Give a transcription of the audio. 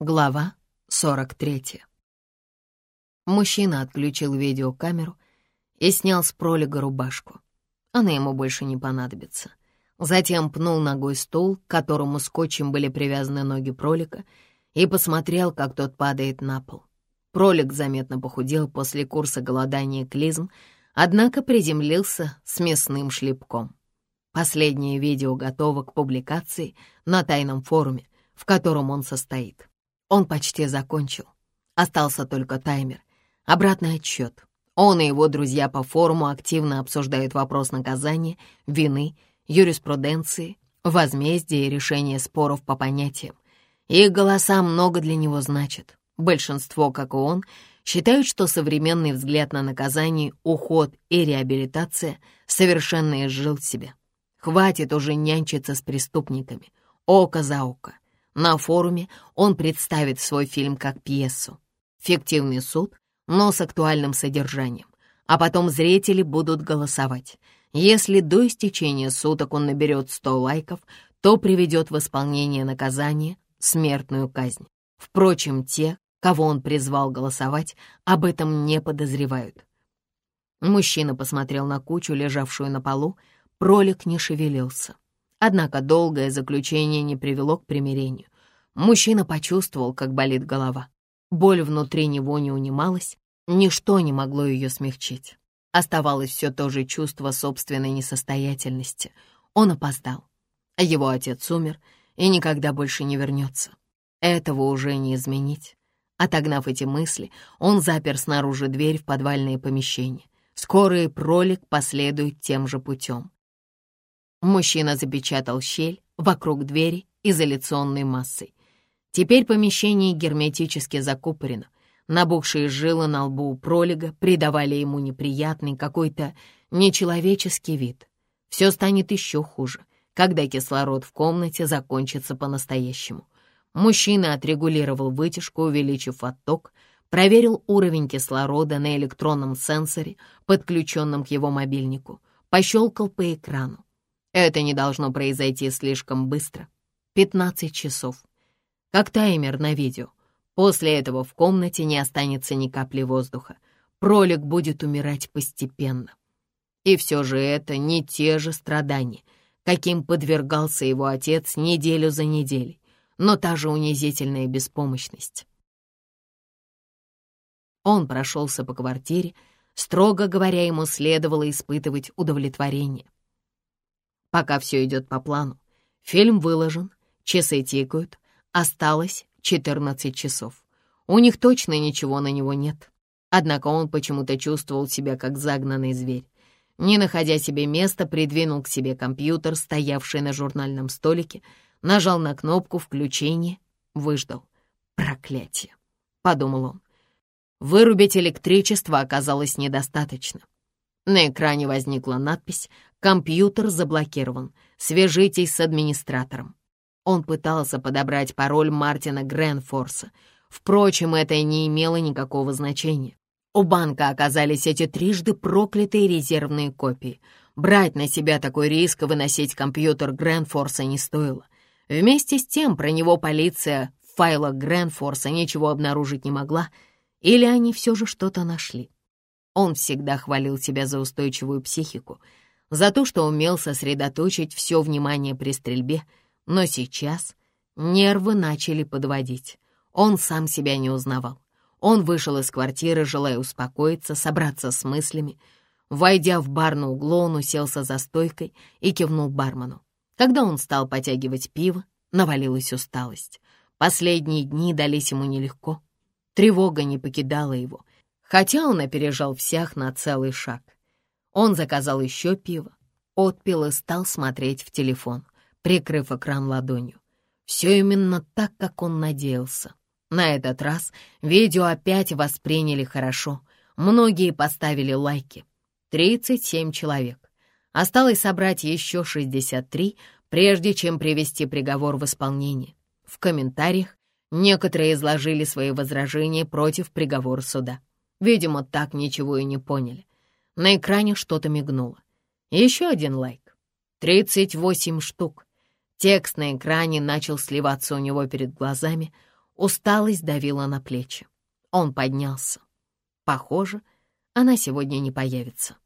Глава 43. Мужчина отключил видеокамеру и снял с пролега рубашку. Она ему больше не понадобится. Затем пнул ногой стул, к которому скотчем были привязаны ноги пролика, и посмотрел, как тот падает на пол. Пролик заметно похудел после курса голодания клизм, однако приземлился с мясным шлепком. Последнее видео готово к публикации на тайном форуме, в котором он состоит. Он почти закончил. Остался только таймер. Обратный отсчет. Он и его друзья по форуму активно обсуждают вопрос наказания, вины, юриспруденции, возмездия и решения споров по понятиям. Их голоса много для него значат. Большинство, как и он, считают, что современный взгляд на наказание, уход и реабилитация совершенно изжил себя. Хватит уже нянчиться с преступниками. Око за око. На форуме он представит свой фильм как пьесу. Фиктивный суд, но с актуальным содержанием. А потом зрители будут голосовать. Если до истечения суток он наберет 100 лайков, то приведет в исполнение наказание смертную казнь. Впрочем, те, кого он призвал голосовать, об этом не подозревают. Мужчина посмотрел на кучу, лежавшую на полу, пролик не шевелился. Однако долгое заключение не привело к примирению. Мужчина почувствовал, как болит голова. Боль внутри него не унималась, ничто не могло ее смягчить. Оставалось все то же чувство собственной несостоятельности. Он опоздал. Его отец умер и никогда больше не вернется. Этого уже не изменить. Отогнав эти мысли, он запер снаружи дверь в подвальное помещение. Скоро и пролик последует тем же путем. Мужчина запечатал щель вокруг двери изоляционной массой. Теперь помещение герметически закупорено. Набухшие жилы на лбу у пролега придавали ему неприятный какой-то нечеловеческий вид. Все станет еще хуже, когда кислород в комнате закончится по-настоящему. Мужчина отрегулировал вытяжку, увеличив отток, проверил уровень кислорода на электронном сенсоре, подключенном к его мобильнику, пощелкал по экрану. Это не должно произойти слишком быстро. 15 часов. Как таймер на видео. После этого в комнате не останется ни капли воздуха. Пролик будет умирать постепенно. И все же это не те же страдания, каким подвергался его отец неделю за неделей, но та же унизительная беспомощность. Он прошелся по квартире, строго говоря, ему следовало испытывать удовлетворение. Пока все идет по плану. Фильм выложен, часы тикают, осталось 14 часов. У них точно ничего на него нет. Однако он почему-то чувствовал себя как загнанный зверь. Не находя себе места, придвинул к себе компьютер, стоявший на журнальном столике, нажал на кнопку включения, выждал. «Проклятие!» — подумал он. Вырубить электричество оказалось недостаточно. На экране возникла надпись «Компьютер заблокирован. Свяжитесь с администратором». Он пытался подобрать пароль Мартина Гренфорса. Впрочем, это не имело никакого значения. У банка оказались эти трижды проклятые резервные копии. Брать на себя такой риск и выносить компьютер Гренфорса не стоило. Вместе с тем про него полиция в файлах Гренфорса ничего обнаружить не могла, или они все же что-то нашли. Он всегда хвалил себя за устойчивую психику, за то, что умел сосредоточить все внимание при стрельбе, но сейчас нервы начали подводить. Он сам себя не узнавал. Он вышел из квартиры, желая успокоиться, собраться с мыслями. Войдя в бар на углу, он уселся за стойкой и кивнул бармену. Когда он стал потягивать пиво, навалилась усталость. Последние дни дались ему нелегко. Тревога не покидала его, хотя он опережал всех на целый шаг. Он заказал еще пиво, отпил и стал смотреть в телефон, прикрыв экран ладонью. Все именно так, как он надеялся. На этот раз видео опять восприняли хорошо. Многие поставили лайки. 37 человек. Осталось собрать еще 63, прежде чем привести приговор в исполнение. В комментариях некоторые изложили свои возражения против приговора суда. Видимо, так ничего и не поняли. На экране что-то мигнуло. Еще один лайк. 38 штук. Текст на экране начал сливаться у него перед глазами. Усталость давила на плечи. Он поднялся. Похоже, она сегодня не появится.